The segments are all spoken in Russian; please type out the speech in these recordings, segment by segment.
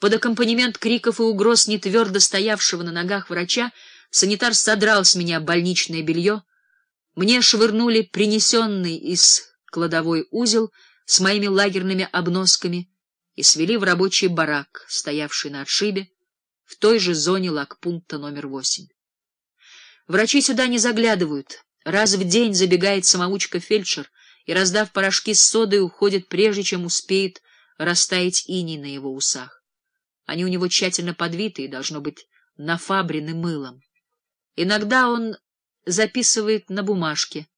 Под аккомпанемент криков и угроз нетвердо стоявшего на ногах врача санитар содрал с меня больничное белье. Мне швырнули принесенный из кладовой узел с моими лагерными обносками и свели в рабочий барак, стоявший на отшибе, в той же зоне лагпункта номер восемь. Врачи сюда не заглядывают. Раз в день забегает самоучка-фельдшер и, раздав порошки с содой, уходит, прежде чем успеет растаять иней на его усах. Они у него тщательно подвиты и, должно быть, нафабрены мылом. Иногда он записывает на бумажке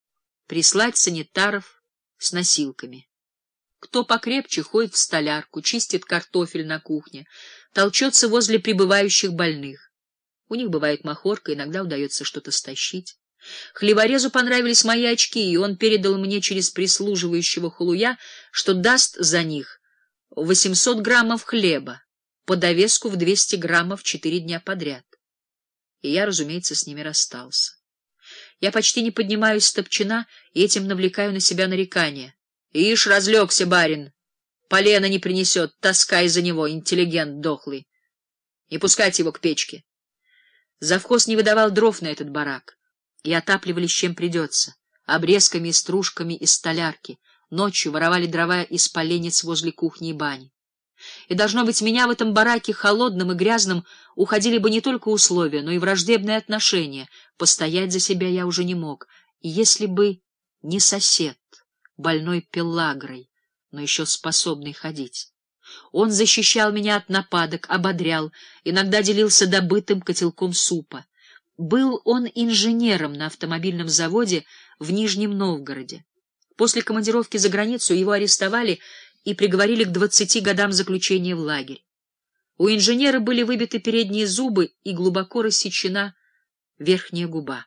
«Прислать санитаров с носилками». Кто покрепче ходит в столярку, чистит картофель на кухне, толчется возле прибывающих больных. У них бывает махорка, иногда удается что-то стащить. Хлеборезу понравились мои очки, и он передал мне через прислуживающего хулуя, что даст за них 800 граммов хлеба по довеску в 200 граммов четыре дня подряд. И я, разумеется, с ними расстался. Я почти не поднимаюсь с топчина и этим навлекаю на себя нарекания. Ишь, разлегся барин, полено не принесет, таскай за него, интеллигент дохлый. Не пускать его к печке. Завхоз не выдавал дров на этот барак, и отапливались чем придется, обрезками и стружками из столярки, ночью воровали дрова из поленец возле кухни и бани. И, должно быть, меня в этом бараке холодным и грязным уходили бы не только условия, но и враждебные отношения. Постоять за себя я уже не мог. Если бы не сосед, больной пелагрой, но еще способный ходить. Он защищал меня от нападок, ободрял, иногда делился добытым котелком супа. Был он инженером на автомобильном заводе в Нижнем Новгороде. После командировки за границу его арестовали и приговорили к двадцати годам заключения в лагерь. У инженера были выбиты передние зубы и глубоко рассечена верхняя губа.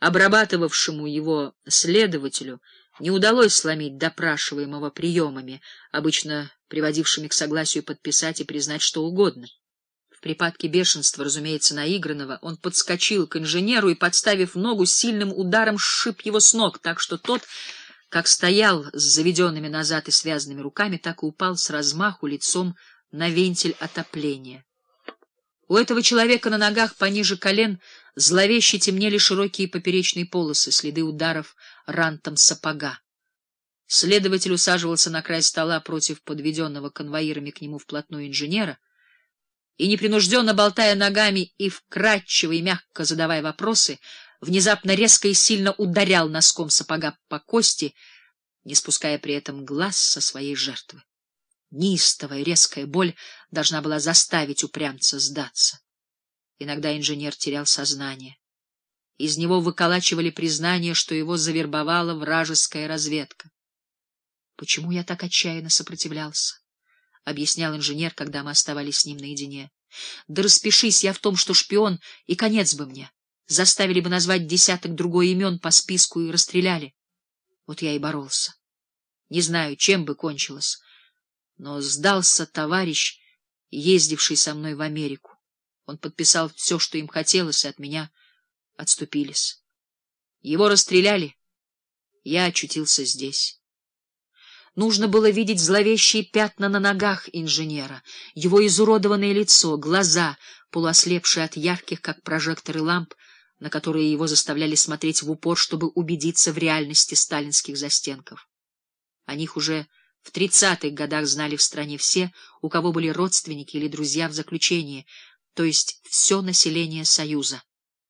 Обрабатывавшему его следователю не удалось сломить допрашиваемого приемами, обычно приводившими к согласию подписать и признать что угодно. В припадке бешенства, разумеется, наигранного, он подскочил к инженеру и, подставив ногу, сильным ударом сшиб его с ног, так что тот как стоял с заведенными назад и связанными руками, так и упал с размаху лицом на вентиль отопления. У этого человека на ногах пониже колен зловеще темнели широкие поперечные полосы, следы ударов рантом сапога. Следователь усаживался на край стола против подведенного конвоирами к нему вплотную инженера и, непринужденно болтая ногами и вкратчиво и мягко задавая вопросы, внезапно резко и сильно ударял носком сапога по кости, не спуская при этом глаз со своей жертвы. Нистовая резкая боль должна была заставить упрямца сдаться. Иногда инженер терял сознание. Из него выколачивали признание, что его завербовала вражеская разведка. Почему я так отчаянно сопротивлялся? объяснял инженер, когда мы оставались с ним наедине. Да распишись я в том, что шпион, и конец бы мне заставили бы назвать десяток другой имен по списку и расстреляли. Вот я и боролся. Не знаю, чем бы кончилось, но сдался товарищ, ездивший со мной в Америку. Он подписал все, что им хотелось, и от меня отступились. Его расстреляли, я очутился здесь. Нужно было видеть зловещие пятна на ногах инженера, его изуродованное лицо, глаза, полуослепшие от ярких, как прожекторы ламп, на которые его заставляли смотреть в упор, чтобы убедиться в реальности сталинских застенков. О них уже в тридцатых годах знали в стране все, у кого были родственники или друзья в заключении, то есть все население Союза.